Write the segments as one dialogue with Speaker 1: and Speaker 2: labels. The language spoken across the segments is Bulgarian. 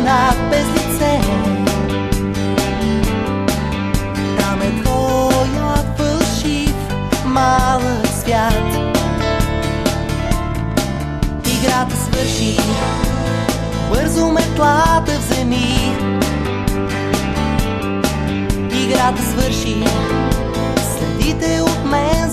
Speaker 1: луна без лице. Там е твоят фалшив малък свят. Играта свърши, бързо метлата вземи. Играта свърши, следите от мен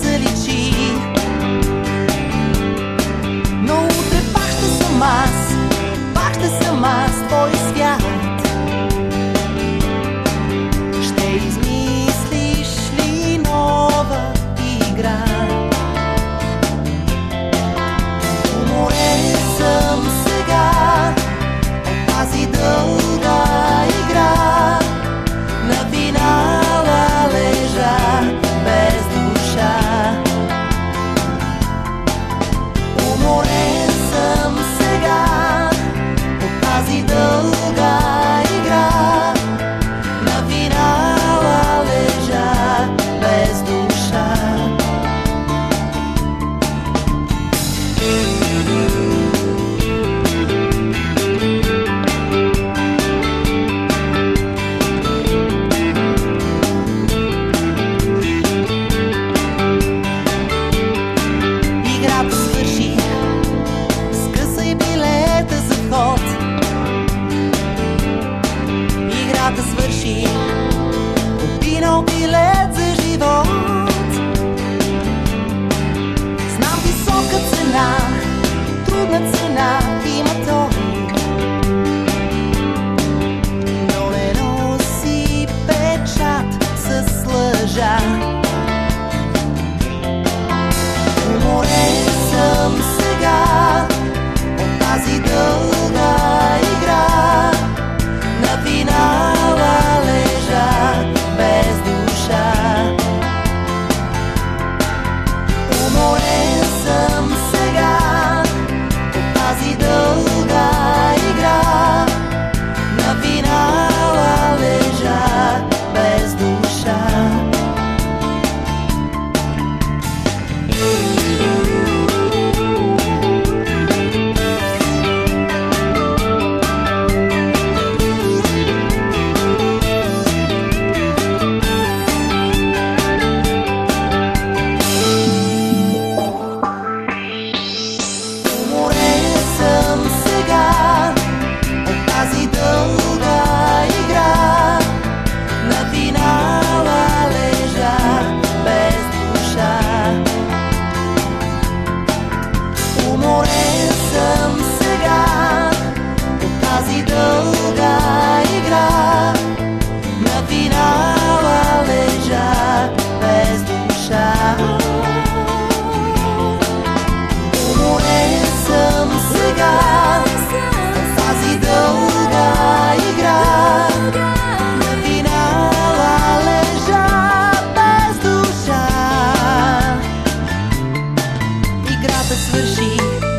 Speaker 1: без душа. Играта свърши,